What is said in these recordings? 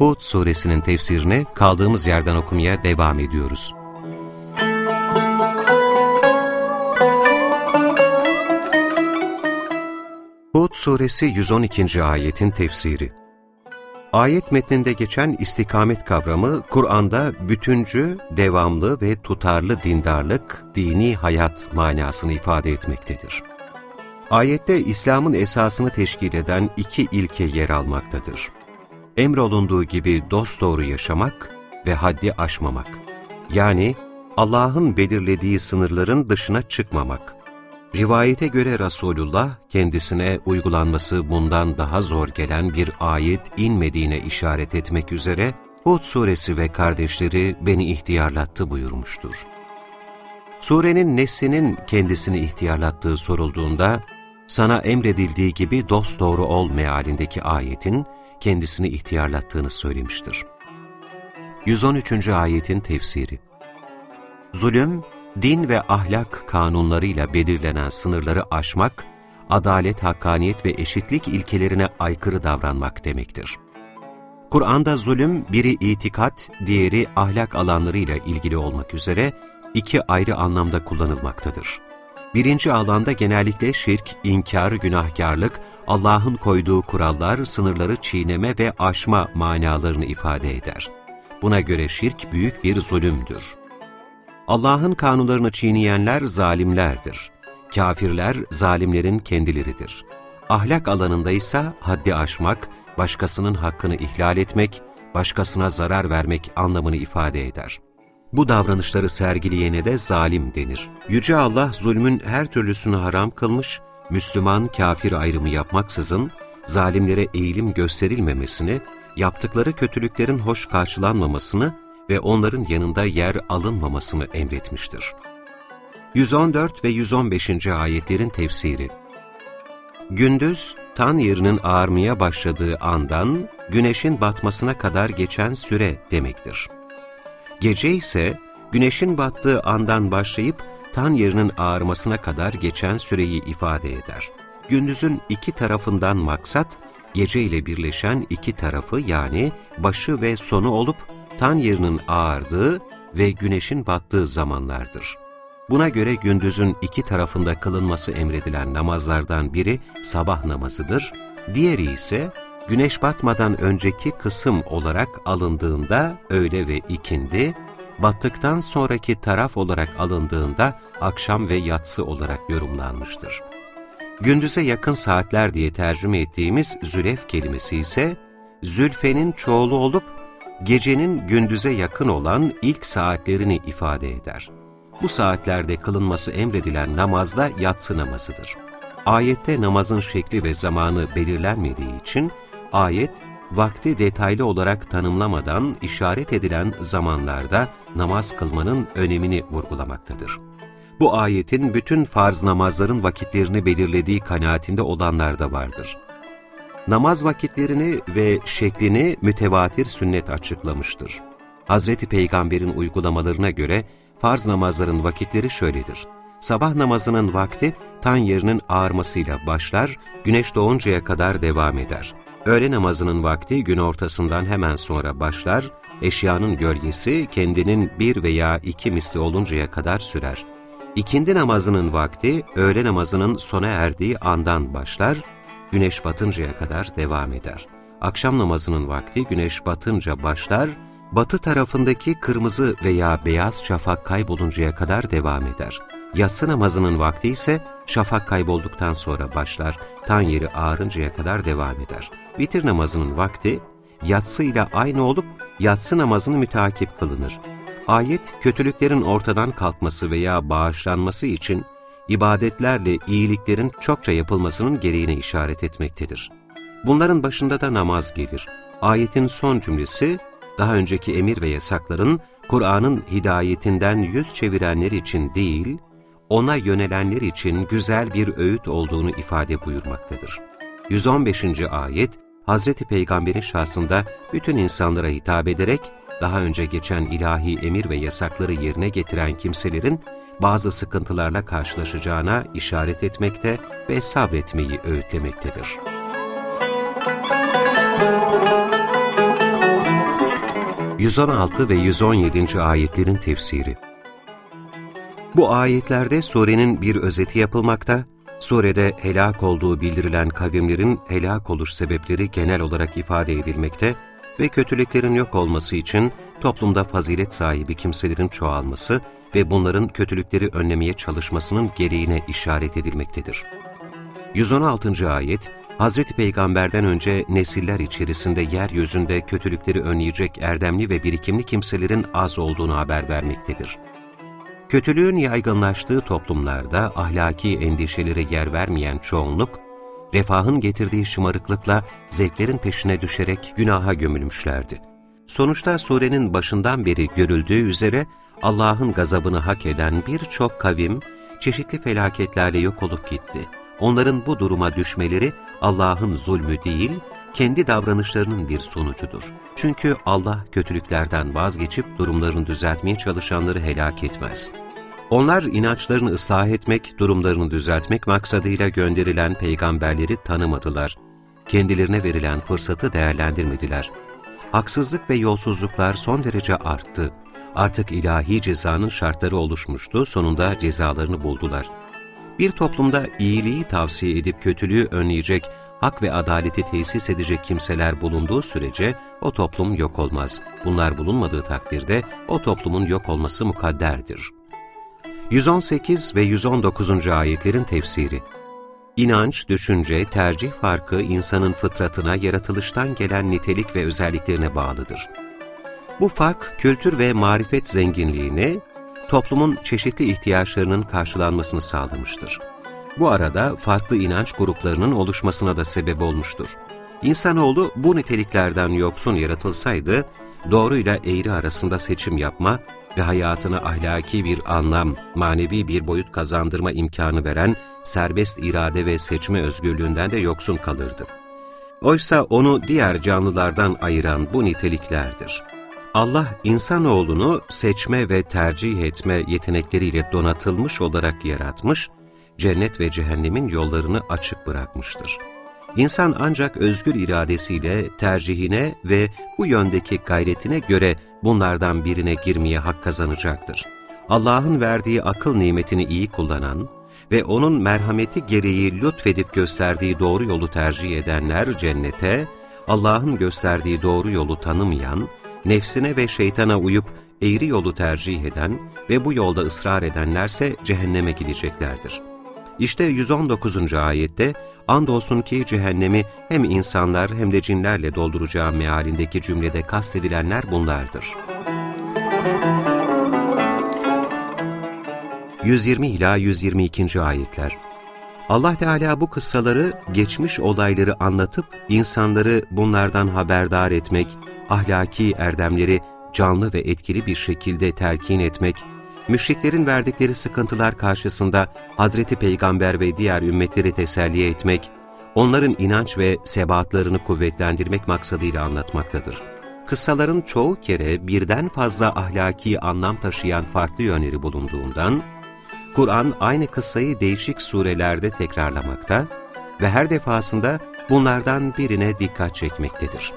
Hud suresinin tefsirini kaldığımız yerden okumaya devam ediyoruz. Hud suresi 112. ayetin tefsiri Ayet metninde geçen istikamet kavramı, Kur'an'da bütüncü, devamlı ve tutarlı dindarlık, dini hayat manasını ifade etmektedir. Ayette İslam'ın esasını teşkil eden iki ilke yer almaktadır. Emrolunduğu gibi dosdoğru yaşamak ve haddi aşmamak. Yani Allah'ın belirlediği sınırların dışına çıkmamak. Rivayete göre Resulullah kendisine uygulanması bundan daha zor gelen bir ayet inmediğine işaret etmek üzere Hud suresi ve kardeşleri beni ihtiyarlattı buyurmuştur. Surenin neslinin kendisini ihtiyarlattığı sorulduğunda, sana emredildiği gibi dosdoğru ol mealindeki ayetin kendisini ihtiyarlattığını söylemiştir. 113. ayetin tefsiri Zulüm, din ve ahlak kanunlarıyla belirlenen sınırları aşmak, adalet, hakkaniyet ve eşitlik ilkelerine aykırı davranmak demektir. Kur'an'da zulüm, biri itikat, diğeri ahlak alanlarıyla ilgili olmak üzere iki ayrı anlamda kullanılmaktadır. Birinci alanda genellikle şirk, inkar, günahkarlık, Allah'ın koyduğu kurallar, sınırları çiğneme ve aşma manalarını ifade eder. Buna göre şirk büyük bir zulümdür. Allah'ın kanunlarını çiğneyenler zalimlerdir. Kafirler zalimlerin kendileridir. Ahlak alanında ise haddi aşmak, başkasının hakkını ihlal etmek, başkasına zarar vermek anlamını ifade eder. Bu davranışları sergileyene de zalim denir. Yüce Allah zulmün her türlüsünü haram kılmış, Müslüman kafir ayrımı yapmaksızın, zalimlere eğilim gösterilmemesini, yaptıkları kötülüklerin hoş karşılanmamasını ve onların yanında yer alınmamasını emretmiştir. 114 ve 115. ayetlerin tefsiri Gündüz, tan yerinin ağarmaya başladığı andan güneşin batmasına kadar geçen süre demektir. Gece ise güneşin battığı andan başlayıp tan yerinin ağarmasına kadar geçen süreyi ifade eder. Gündüzün iki tarafından maksat, gece ile birleşen iki tarafı yani başı ve sonu olup tan yerinin ağardığı ve güneşin battığı zamanlardır. Buna göre gündüzün iki tarafında kılınması emredilen namazlardan biri sabah namazıdır, diğeri ise güneş batmadan önceki kısım olarak alındığında öğle ve ikindi, battıktan sonraki taraf olarak alındığında akşam ve yatsı olarak yorumlanmıştır. Gündüze yakın saatler diye tercüme ettiğimiz zülef kelimesi ise, zülfenin çoğulu olup, gecenin gündüze yakın olan ilk saatlerini ifade eder. Bu saatlerde kılınması emredilen namaz da yatsı namazıdır. Ayette namazın şekli ve zamanı belirlenmediği için, ayet, vakti detaylı olarak tanımlamadan işaret edilen zamanlarda namaz kılmanın önemini vurgulamaktadır. Bu ayetin bütün farz namazların vakitlerini belirlediği kanaatinde olanlar da vardır. Namaz vakitlerini ve şeklini mütevatir sünnet açıklamıştır. Hazreti Peygamber'in uygulamalarına göre farz namazların vakitleri şöyledir. Sabah namazının vakti tan yerinin ağarmasıyla başlar, güneş doğuncaya kadar devam eder. Öğle namazının vakti gün ortasından hemen sonra başlar, eşyanın gölgesi kendinin bir veya iki misli oluncaya kadar sürer. İkindi namazının vakti öğle namazının sona erdiği andan başlar, güneş batıncaya kadar devam eder. Akşam namazının vakti güneş batınca başlar, batı tarafındaki kırmızı veya beyaz şafak kayboluncaya kadar devam eder. Yatsı namazının vakti ise şafak kaybolduktan sonra başlar, tan yeri ağarıncaya kadar devam eder. Vitir namazının vakti, yatsı ile aynı olup yatsı namazını müteakip kılınır. Ayet, kötülüklerin ortadan kalkması veya bağışlanması için ibadetlerle iyiliklerin çokça yapılmasının gereğine işaret etmektedir. Bunların başında da namaz gelir. Ayetin son cümlesi, daha önceki emir ve yasakların Kur'an'ın hidayetinden yüz çevirenler için değil, ona yönelenler için güzel bir öğüt olduğunu ifade buyurmaktadır. 115. ayet, Hazreti Peygamber'in şahsında bütün insanlara hitap ederek, daha önce geçen ilahi emir ve yasakları yerine getiren kimselerin bazı sıkıntılarla karşılaşacağına işaret etmekte ve sabretmeyi öğütlemektedir. 116 ve 117. ayetlerin tefsiri Bu ayetlerde surenin bir özeti yapılmakta, surede helak olduğu bildirilen kavimlerin helak oluş sebepleri genel olarak ifade edilmekte ve kötülüklerin yok olması için toplumda fazilet sahibi kimselerin çoğalması ve bunların kötülükleri önlemeye çalışmasının gereğine işaret edilmektedir. 116. ayet, Hz. Peygamber'den önce nesiller içerisinde yeryüzünde kötülükleri önleyecek erdemli ve birikimli kimselerin az olduğunu haber vermektedir. Kötülüğün yaygınlaştığı toplumlarda ahlaki endişelere yer vermeyen çoğunluk, refahın getirdiği şımarıklıkla zevklerin peşine düşerek günaha gömülmüşlerdi. Sonuçta surenin başından beri görüldüğü üzere Allah'ın gazabını hak eden birçok kavim çeşitli felaketlerle yok olup gitti. Onların bu duruma düşmeleri Allah'ın zulmü değil, kendi davranışlarının bir sonucudur. Çünkü Allah kötülüklerden vazgeçip durumlarını düzeltmeye çalışanları helak etmez. Onlar inançlarını ıslah etmek, durumlarını düzeltmek maksadıyla gönderilen peygamberleri tanımadılar. Kendilerine verilen fırsatı değerlendirmediler. Haksızlık ve yolsuzluklar son derece arttı. Artık ilahi cezanın şartları oluşmuştu, sonunda cezalarını buldular. Bir toplumda iyiliği tavsiye edip kötülüğü önleyecek, hak ve adaleti tesis edecek kimseler bulunduğu sürece o toplum yok olmaz. Bunlar bulunmadığı takdirde o toplumun yok olması mukadderdir. 118 ve 119. ayetlerin tefsiri İnanç, düşünce, tercih farkı insanın fıtratına, yaratılıştan gelen nitelik ve özelliklerine bağlıdır. Bu fark, kültür ve marifet zenginliğini, toplumun çeşitli ihtiyaçlarının karşılanmasını sağlamıştır. Bu arada farklı inanç gruplarının oluşmasına da sebep olmuştur. İnsanoğlu bu niteliklerden yoksun yaratılsaydı, doğruyla eğri arasında seçim yapma ve hayatına ahlaki bir anlam, manevi bir boyut kazandırma imkanı veren serbest irade ve seçme özgürlüğünden de yoksun kalırdı. Oysa onu diğer canlılardan ayıran bu niteliklerdir. Allah insanoğlunu seçme ve tercih etme yetenekleriyle donatılmış olarak yaratmış, cennet ve cehennemin yollarını açık bırakmıştır. İnsan ancak özgür iradesiyle tercihine ve bu yöndeki gayretine göre bunlardan birine girmeye hak kazanacaktır. Allah'ın verdiği akıl nimetini iyi kullanan ve O'nun merhameti gereği lütfedip gösterdiği doğru yolu tercih edenler cennete, Allah'ın gösterdiği doğru yolu tanımayan, nefsine ve şeytana uyup eğri yolu tercih eden ve bu yolda ısrar edenlerse cehenneme gideceklerdir. İşte 119. ayette andolsun ki cehennemi hem insanlar hem de cinlerle dolduracağı mealindeki cümlede kastedilenler bunlardır. 120 ila 122. ayetler Allah Teala bu kıssaları, geçmiş olayları anlatıp insanları bunlardan haberdar etmek, ahlaki erdemleri canlı ve etkili bir şekilde telkin etmek, müşriklerin verdikleri sıkıntılar karşısında Hazreti Peygamber ve diğer ümmetleri teselli etmek, onların inanç ve sebatlarını kuvvetlendirmek maksadıyla anlatmaktadır. Kıssaların çoğu kere birden fazla ahlaki anlam taşıyan farklı yönleri bulunduğundan, Kur'an aynı kıssayı değişik surelerde tekrarlamakta ve her defasında bunlardan birine dikkat çekmektedir.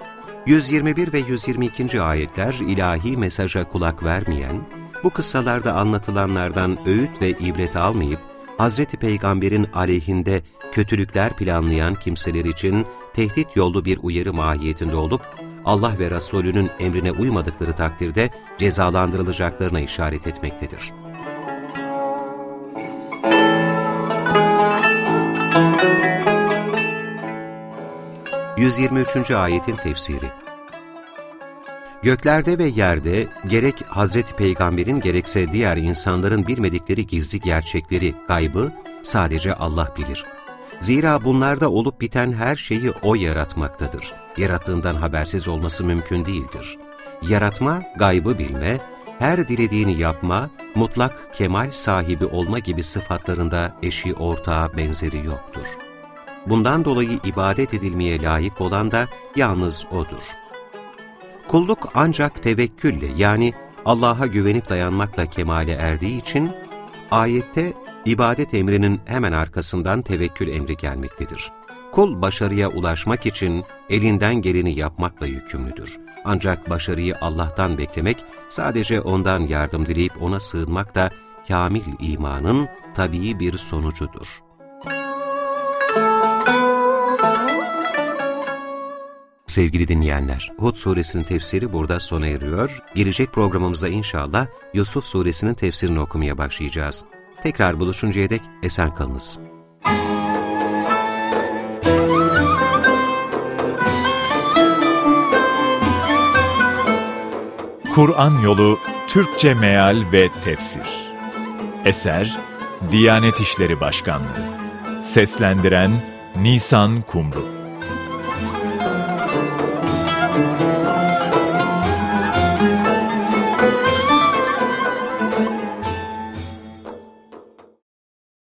121 ve 122. ayetler ilahi mesaja kulak vermeyen, bu kıssalarda anlatılanlardan öğüt ve ibret almayıp, Hz. Peygamber'in aleyhinde kötülükler planlayan kimseler için tehdit yollu bir uyarı mahiyetinde olup, Allah ve Resulünün emrine uymadıkları takdirde cezalandırılacaklarına işaret etmektedir. 123. ayetin tefsiri Göklerde ve yerde gerek Hazreti Peygamber'in gerekse diğer insanların bilmedikleri gizli gerçekleri, gaybı sadece Allah bilir. Zira bunlarda olup biten her şeyi O yaratmaktadır. Yarattığından habersiz olması mümkün değildir. Yaratma, gaybı bilme, her dilediğini yapma, mutlak kemal sahibi olma gibi sıfatlarında eşi, ortağı, benzeri yoktur. Bundan dolayı ibadet edilmeye layık olan da yalnız O'dur. Kulluk ancak tevekkülle yani Allah'a güvenip dayanmakla kemale erdiği için ayette ibadet emrinin hemen arkasından tevekkül emri gelmektedir. Kul başarıya ulaşmak için elinden geleni yapmakla yükümlüdür. Ancak başarıyı Allah'tan beklemek, sadece O'ndan yardım dileyip O'na sığınmak da kamil imanın tabii bir sonucudur. Sevgili dinleyenler, Hud suresinin tefsiri burada sona eriyor. Gelecek programımızda inşallah Yusuf suresinin tefsirini okumaya başlayacağız. Tekrar buluşuncaya dek esen kalınız. Kur'an Yolu Türkçe Meal ve Tefsir Eser Diyanet İşleri Başkanlığı Seslendiren Nisan Kumru